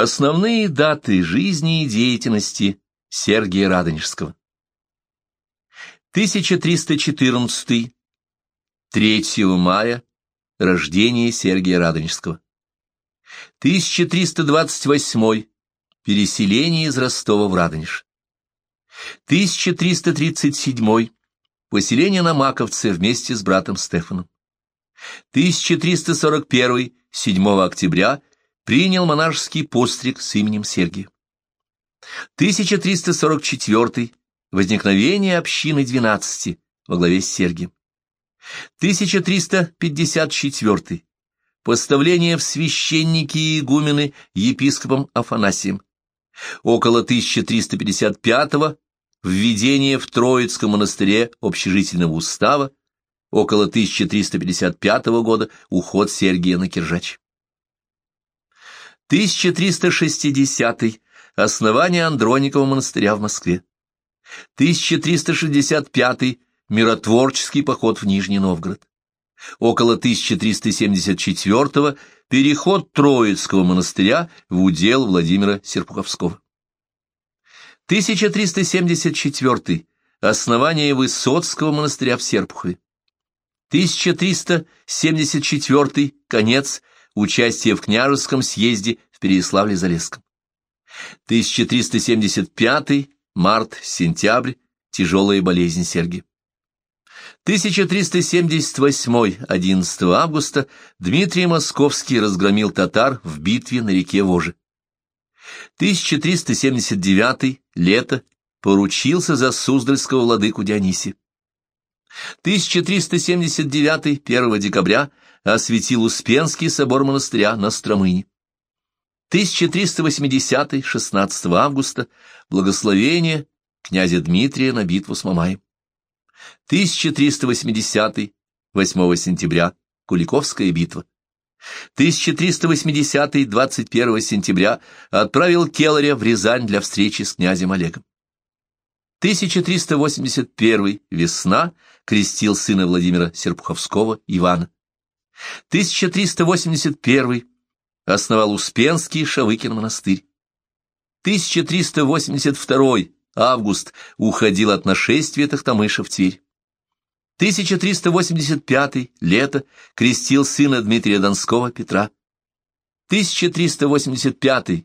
Основные даты жизни и деятельности Сергия Радонежского. 1314 3 мая рождение Сергия Радонежского. 1328 переселение из Ростова в Радонеж. 1337 поселение на Маковце вместе с братом Стефаном. 1341 7 октября принял монашеский постриг с именем Сергия. 1344 возникновение общины 12 во главе с Сергием. 1354 поставление в священники и игумены епископом Афанасием. Около 1355 введение в Троицком монастыре общежительного устава, около 1355 года уход Сергия на Киржач. 1360 -й. Основание Андроникова монастыря в Москве. 1365 -й. Миротворческий поход в Нижний Новгород. Около 1374 переход Троицкого монастыря в удел Владимира Серпуховского. 1374 основание Высоцкого монастыря в Серпухове. 1374 конец участие в княжеском съезде в Переяславле-Залесском. 1375 март-сентябрь, тяжелая болезнь Сергия. 1378 11 августа Дмитрий Московский разгромил татар в битве на реке Воже. 1379 лето поручился за Суздальского владыку Дионисия. 1379 1 декабря осветил Успенский собор монастыря на Стромыне. 1380 16 августа благословение князя Дмитрия на битву с Мамаем. 1380 8 сентября Куликовская битва. 1380 21 сентября отправил Келаря в Рязань для встречи с князем Олегом. 1381 весна крестил сына Владимира Серпуховского Ивана. 1381 основал Успенский Шавыкин монастырь. 1382 август уходил от нашествия Тахтамыша в Тверь. 1385 лето крестил сына Дмитрия Донского Петра. 1385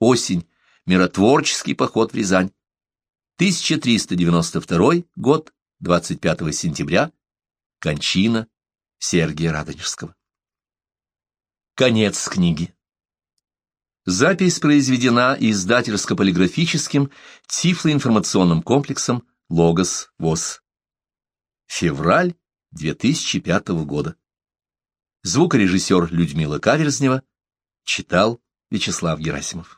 осень миротворческий поход в Рязань. 1392 год, 25 сентября, кончина Сергия Радонежского. Конец книги. Запись произведена издательско-полиграфическим тифлоинформационным комплексом «Логос ВОЗ». Февраль 2005 года. Звукорежиссер Людмила Каверзнева читал Вячеслав Герасимов.